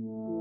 음.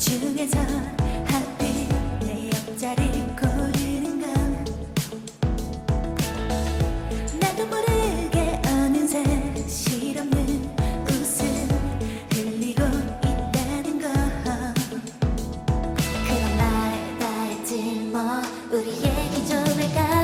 중에서 하필 내 옆자를 고르는 건 나도 모르게 어느새 실없는 웃음 흘리고 있다는 거. 그런 말 다 했지 뭐 우리 얘기 좀 할까?